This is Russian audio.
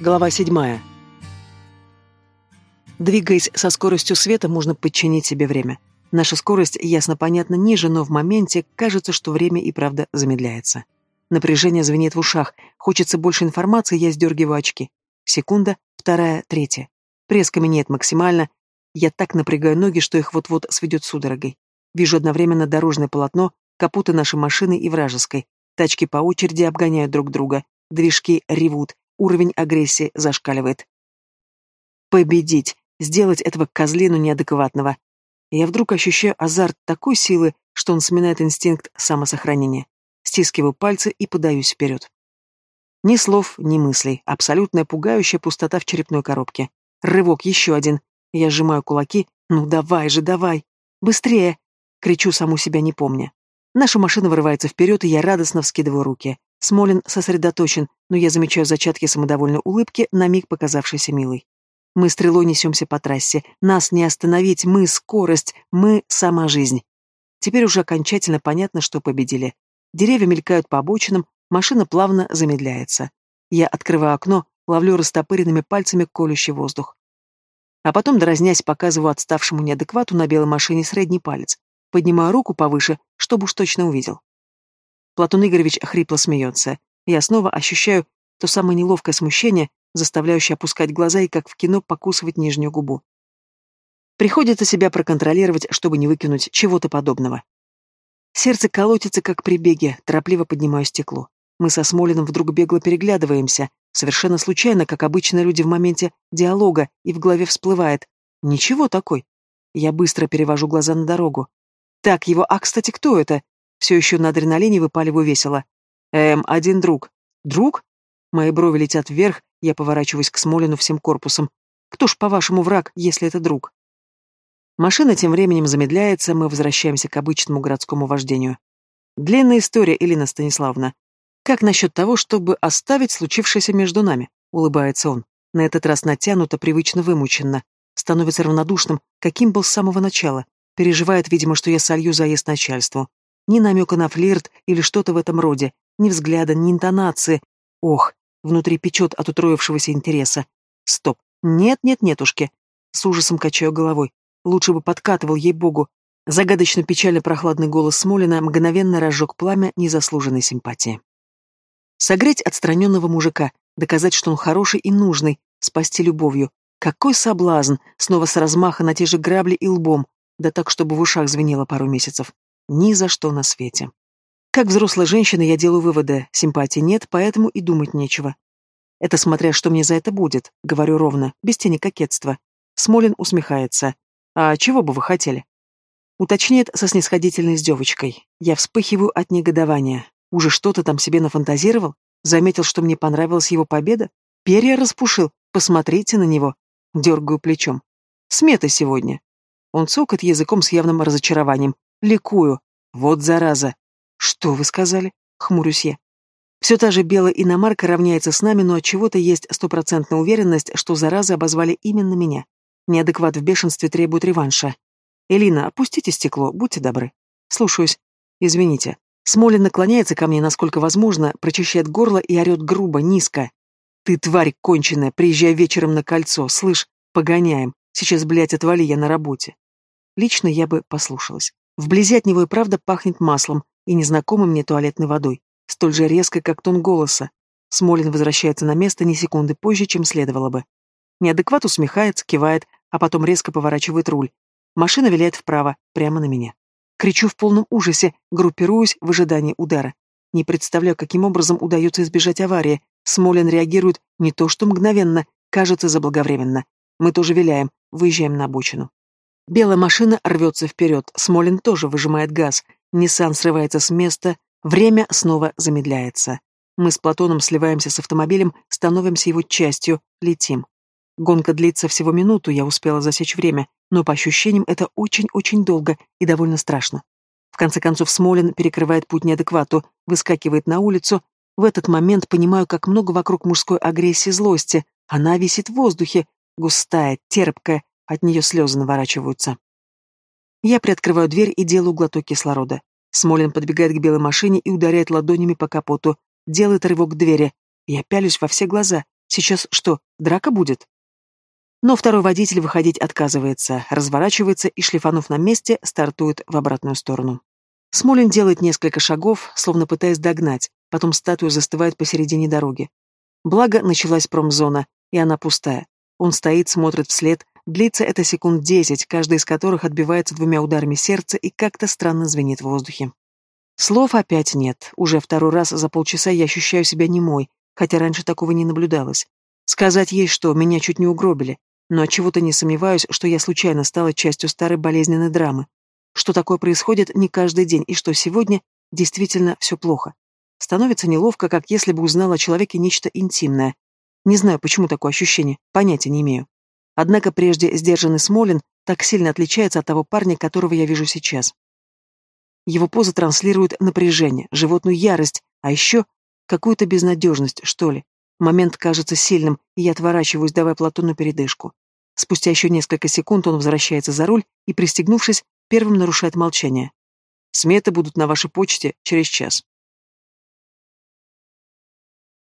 Глава седьмая. Двигаясь со скоростью света, можно подчинить себе время. Наша скорость, ясно понятно, ниже, но в моменте кажется, что время и правда замедляется. Напряжение звенит в ушах, хочется больше информации, я сдергиваю очки. Секунда, вторая, третья. Пресс каменеет максимально. Я так напрягаю ноги, что их вот-вот сведет судорогой. Вижу одновременно дорожное полотно, капоты нашей машины и вражеской. Тачки по очереди обгоняют друг друга. Движки ревут, Уровень агрессии зашкаливает. Победить, сделать этого козлину неадекватного. Я вдруг ощущаю азарт такой силы, что он сминает инстинкт самосохранения. Стискиваю пальцы и подаюсь вперед. Ни слов, ни мыслей. Абсолютная пугающая пустота в черепной коробке. Рывок еще один. Я сжимаю кулаки. «Ну давай же, давай! Быстрее!» Кричу саму себя, не помня. Наша машина вырывается вперед, и я радостно вскидываю руки. Смолин сосредоточен, но я замечаю зачатки самодовольной улыбки, на миг показавшейся милой. Мы стрелой несемся по трассе. Нас не остановить, мы — скорость, мы — сама жизнь. Теперь уже окончательно понятно, что победили. Деревья мелькают по обочинам, машина плавно замедляется. Я открываю окно, ловлю растопыренными пальцами колющий воздух. А потом, дразнясь, показываю отставшему неадеквату на белой машине средний палец. Поднимаю руку повыше, чтобы уж точно увидел. Платон Игоревич хрипло смеется. Я снова ощущаю то самое неловкое смущение, заставляющее опускать глаза и, как в кино, покусывать нижнюю губу. Приходится себя проконтролировать, чтобы не выкинуть чего-то подобного. Сердце колотится, как при беге, торопливо поднимаю стекло. Мы со Смолиным вдруг бегло переглядываемся, совершенно случайно, как обычно люди в моменте диалога, и в голове всплывает. Ничего такой. Я быстро перевожу глаза на дорогу. Так, его, а, кстати, кто это? Все еще на адреналине выпаливаю весело. Эм, один друг. Друг? Мои брови летят вверх, я поворачиваюсь к Смолину всем корпусом. Кто ж, по-вашему, враг, если это друг? Машина тем временем замедляется, мы возвращаемся к обычному городскому вождению. Длинная история, Элина Станиславовна. Как насчет того, чтобы оставить случившееся между нами? Улыбается он. На этот раз натянуто, привычно вымученно. Становится равнодушным, каким был с самого начала. Переживает, видимо, что я солью заезд начальству. Ни намека на флирт или что-то в этом роде, ни взгляда, ни интонации. Ох, внутри печет от утроившегося интереса. Стоп. Нет-нет-нетушки. С ужасом качаю головой. Лучше бы подкатывал ей-богу. Загадочно печально прохладный голос Смолина мгновенно разжег пламя незаслуженной симпатии. Согреть отстраненного мужика, доказать, что он хороший и нужный, спасти любовью. Какой соблазн, снова с размаха на те же грабли и лбом, да так, чтобы в ушах звенело пару месяцев. Ни за что на свете. Как взрослая женщина я делаю выводы, симпатии нет, поэтому и думать нечего. Это смотря, что мне за это будет, говорю ровно, без тени кокетства. Смолин усмехается. А чего бы вы хотели? Уточняет со снисходительной издевочкой. Я вспыхиваю от негодования. Уже что-то там себе нафантазировал? Заметил, что мне понравилась его победа? Перья распушил. Посмотрите на него. Дергаю плечом. Смета сегодня. Он цокает языком с явным разочарованием. Ликую. Вот зараза. Что вы сказали? Хмурюсь я. Все та же белая иномарка равняется с нами, но от чего-то есть стопроцентная уверенность, что заразы обозвали именно меня. Неадекват в бешенстве требует реванша. Элина, опустите стекло, будьте добры. Слушаюсь. Извините. Смолин наклоняется ко мне, насколько возможно, прочищает горло и орет грубо, низко. Ты, тварь конченая, приезжай вечером на кольцо, слышь, погоняем. Сейчас, блядь, отвали, я на работе. Лично я бы послушалась. Вблизи от него и правда пахнет маслом и незнакомой мне туалетной водой, столь же резко, как тон голоса. Смолин возвращается на место ни секунды позже, чем следовало бы. Неадекват усмехается, кивает, а потом резко поворачивает руль. Машина виляет вправо, прямо на меня. Кричу в полном ужасе, группируюсь в ожидании удара. Не представляю, каким образом удается избежать аварии. Смолин реагирует не то что мгновенно, кажется заблаговременно. Мы тоже виляем, выезжаем на обочину. Белая машина рвется вперед, Смолин тоже выжимает газ, Ниссан срывается с места, время снова замедляется. Мы с Платоном сливаемся с автомобилем, становимся его частью, летим. Гонка длится всего минуту, я успела засечь время, но по ощущениям это очень-очень долго и довольно страшно. В конце концов Смолин перекрывает путь неадеквату, выскакивает на улицу. В этот момент понимаю, как много вокруг мужской агрессии злости. Она висит в воздухе, густая, терпкая, от нее слезы наворачиваются. Я приоткрываю дверь и делаю глоток кислорода. Смолин подбегает к белой машине и ударяет ладонями по капоту, делает рывок к двери. Я пялюсь во все глаза. Сейчас что, драка будет? Но второй водитель выходить отказывается, разворачивается и, шлифанув на месте, стартует в обратную сторону. Смолин делает несколько шагов, словно пытаясь догнать, потом статуя застывает посередине дороги. Благо, началась промзона, и она пустая. Он стоит, смотрит вслед, длится это секунд десять, каждый из которых отбивается двумя ударами сердца и как-то странно звенит в воздухе. Слов опять нет. Уже второй раз за полчаса я ощущаю себя немой, хотя раньше такого не наблюдалось. Сказать ей, что меня чуть не угробили, но отчего-то не сомневаюсь, что я случайно стала частью старой болезненной драмы. Что такое происходит не каждый день, и что сегодня действительно все плохо. Становится неловко, как если бы узнала о человеке нечто интимное. Не знаю, почему такое ощущение, понятия не имею. Однако прежде сдержанный Смолин так сильно отличается от того парня, которого я вижу сейчас. Его поза транслирует напряжение, животную ярость, а еще какую-то безнадежность, что ли. Момент кажется сильным, и я отворачиваюсь, давая Платону передышку. Спустя еще несколько секунд он возвращается за руль и, пристегнувшись, первым нарушает молчание. Сметы будут на вашей почте через час.